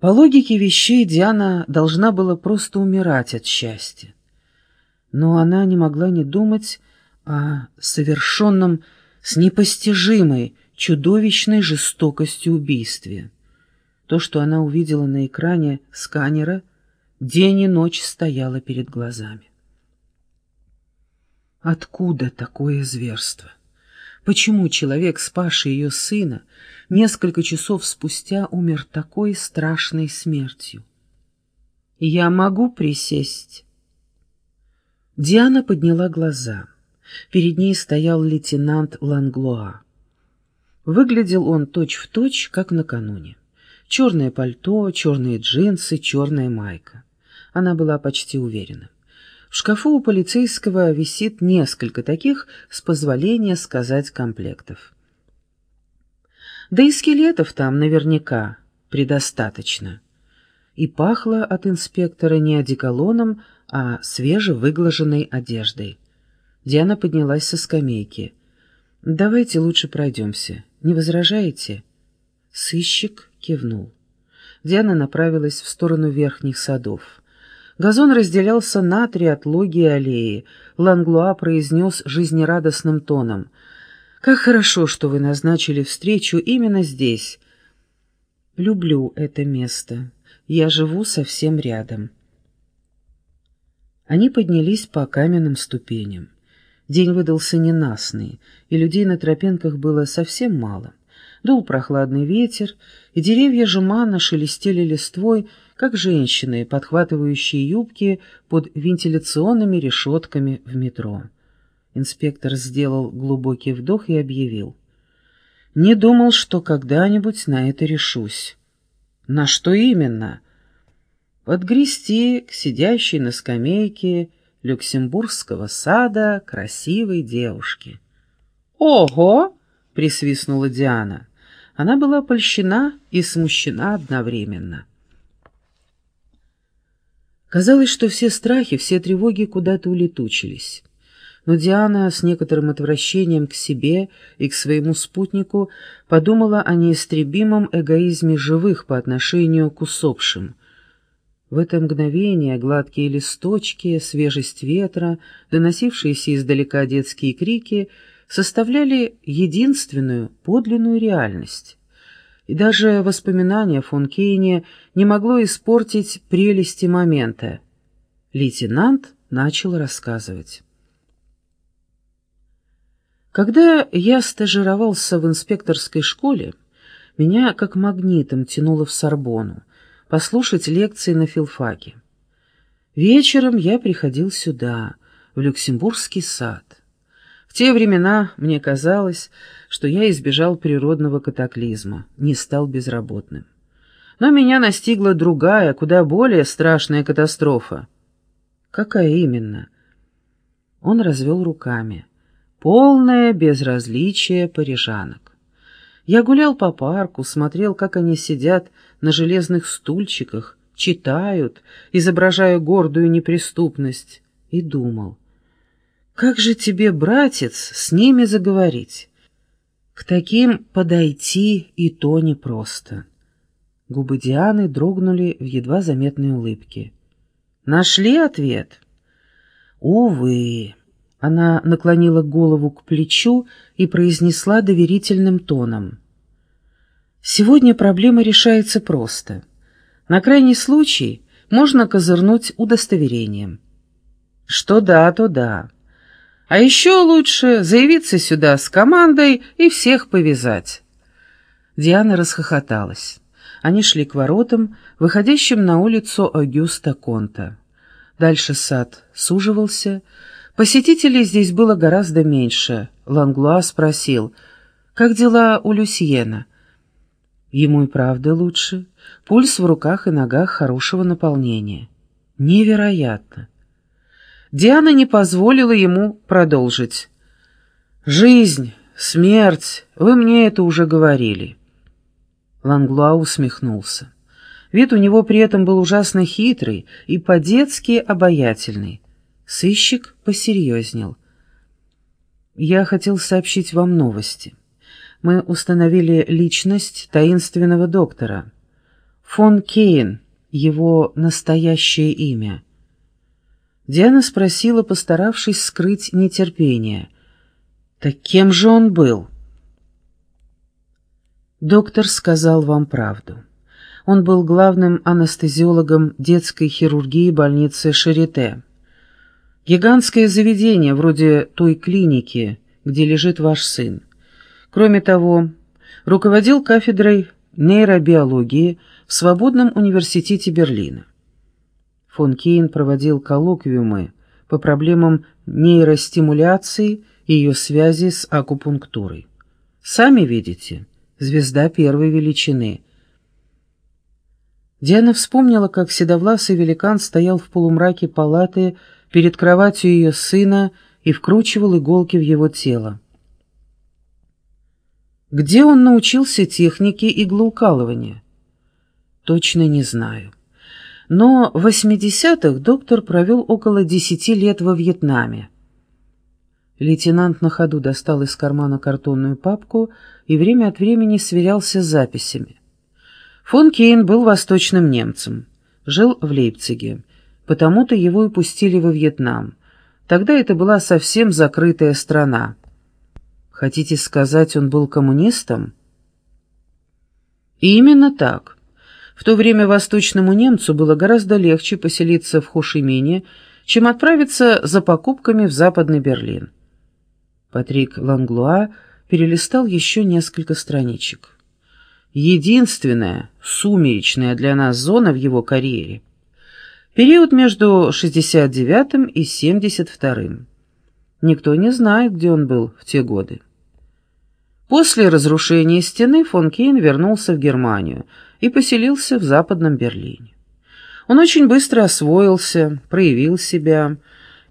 По логике вещей Диана должна была просто умирать от счастья. Но она не могла не думать о совершенном с непостижимой, чудовищной жестокостью убийстве. То, что она увидела на экране сканера, день и ночь стояло перед глазами. Откуда такое зверство? Почему человек, спасший ее сына, несколько часов спустя умер такой страшной смертью? «Я могу присесть?» Диана подняла глаза. Перед ней стоял лейтенант Ланглоа. Выглядел он точь-в-точь, точь, как накануне. Черное пальто, черные джинсы, черная майка. Она была почти уверена. В шкафу у полицейского висит несколько таких, с позволения сказать, комплектов. Да и скелетов там наверняка предостаточно. И пахло от инспектора не одеколоном, а свежевыглаженной одеждой. Диана поднялась со скамейки. «Давайте лучше пройдемся. Не возражаете?» Сыщик кивнул. Диана направилась в сторону верхних садов. Газон разделялся на три отлоги аллеи. Ланглуа произнес жизнерадостным тоном. «Как хорошо, что вы назначили встречу именно здесь. Люблю это место. Я живу совсем рядом». Они поднялись по каменным ступеням. День выдался ненастный, и людей на тропинках было совсем мало. Дул прохладный ветер, и деревья жеманно шелестели листвой, как женщины, подхватывающие юбки под вентиляционными решетками в метро. Инспектор сделал глубокий вдох и объявил. «Не думал, что когда-нибудь на это решусь». «На что именно?» «Подгрести к сидящей на скамейке люксембургского сада красивой девушки». «Ого!» — присвистнула Диана. Она была польщена и смущена одновременно. Казалось, что все страхи, все тревоги куда-то улетучились. Но Диана с некоторым отвращением к себе и к своему спутнику подумала о неистребимом эгоизме живых по отношению к усопшим. В это мгновение гладкие листочки, свежесть ветра, доносившиеся издалека детские крики составляли единственную подлинную реальность и даже воспоминание фон Кейне не могло испортить прелести момента. Лейтенант начал рассказывать. Когда я стажировался в инспекторской школе, меня как магнитом тянуло в Сорбону, послушать лекции на филфаке. Вечером я приходил сюда, в Люксембургский сад. В те времена мне казалось, что я избежал природного катаклизма, не стал безработным. Но меня настигла другая, куда более страшная катастрофа. Какая именно? Он развел руками. Полное безразличие парижанок. Я гулял по парку, смотрел, как они сидят на железных стульчиках, читают, изображая гордую неприступность, и думал — как же тебе, братец, с ними заговорить? К таким подойти и то непросто. Губы Дианы дрогнули в едва заметной улыбке. Нашли ответ? Увы. Она наклонила голову к плечу и произнесла доверительным тоном. Сегодня проблема решается просто. На крайний случай можно козырнуть удостоверением. Что да, то да. А еще лучше заявиться сюда с командой и всех повязать». Диана расхохоталась. Они шли к воротам, выходящим на улицу Агюста Конта. Дальше сад суживался. Посетителей здесь было гораздо меньше. Ланглуа спросил, «Как дела у Люсьена?» Ему и правда лучше. Пульс в руках и ногах хорошего наполнения. Невероятно. Диана не позволила ему продолжить. «Жизнь, смерть, вы мне это уже говорили». Ланглуа усмехнулся. Вид у него при этом был ужасно хитрый и по-детски обаятельный. Сыщик посерьезнел. «Я хотел сообщить вам новости. Мы установили личность таинственного доктора. Фон Кейн, его настоящее имя. Диана спросила, постаравшись скрыть нетерпение. «Так кем же он был?» Доктор сказал вам правду. Он был главным анестезиологом детской хирургии больницы Шарите. Гигантское заведение, вроде той клиники, где лежит ваш сын. Кроме того, руководил кафедрой нейробиологии в Свободном университете Берлина. Фон Кейн проводил коллоквиумы по проблемам нейростимуляции и ее связи с акупунктурой. Сами видите, звезда первой величины. Диана вспомнила, как седовласый великан стоял в полумраке палаты перед кроватью ее сына и вкручивал иголки в его тело. Где он научился технике иглоукалывания? Точно не знаю. Но в 80-х доктор провел около 10 лет во Вьетнаме. Лейтенант на ходу достал из кармана картонную папку и время от времени сверялся с записями. Фон Кейн был восточным немцем, жил в Лейпциге, потому-то его и пустили во Вьетнам. Тогда это была совсем закрытая страна. Хотите сказать, он был коммунистом? Именно так. В то время восточному немцу было гораздо легче поселиться в Хошимине, чем отправиться за покупками в Западный Берлин. Патрик Ланглуа перелистал еще несколько страничек. Единственная, сумеречная для нас зона в его карьере — период между 69-м и 72-м. Никто не знает, где он был в те годы. После разрушения стены фон Кейн вернулся в Германию и поселился в Западном Берлине. Он очень быстро освоился, проявил себя,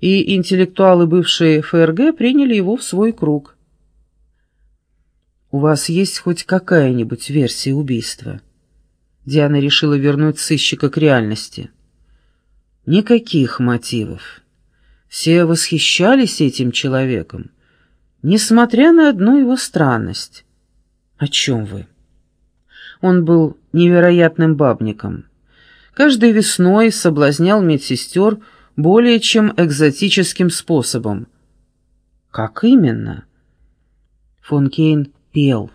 и интеллектуалы бывшей ФРГ приняли его в свой круг. «У вас есть хоть какая-нибудь версия убийства?» Диана решила вернуть сыщика к реальности. «Никаких мотивов. Все восхищались этим человеком несмотря на одну его странность. О чем вы? Он был невероятным бабником. Каждой весной соблазнял медсестер более чем экзотическим способом. Как именно? Фон Кейн пел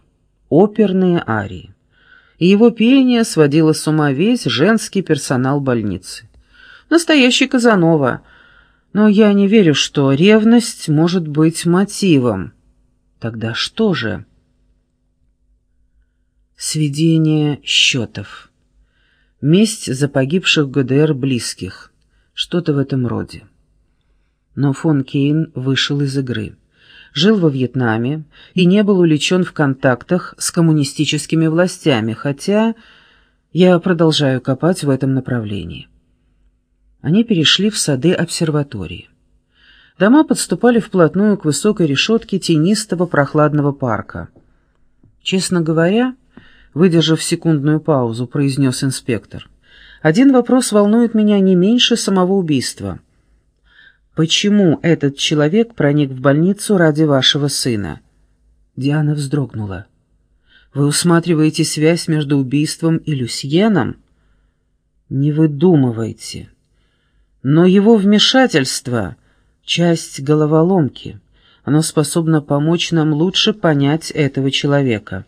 оперные арии, и его пение сводило с ума весь женский персонал больницы. Настоящий Казанова — но я не верю, что ревность может быть мотивом. Тогда что же? Сведение счетов. Месть за погибших ГДР близких. Что-то в этом роде. Но фон Кейн вышел из игры. Жил во Вьетнаме и не был увлечен в контактах с коммунистическими властями, хотя я продолжаю копать в этом направлении. Они перешли в сады обсерватории. Дома подступали вплотную к высокой решетке тенистого прохладного парка. «Честно говоря», — выдержав секундную паузу, произнес инспектор, «один вопрос волнует меня не меньше самого убийства. Почему этот человек проник в больницу ради вашего сына?» Диана вздрогнула. «Вы усматриваете связь между убийством и Люсьеном?» «Не выдумывайте». Но его вмешательство — часть головоломки. Оно способно помочь нам лучше понять этого человека.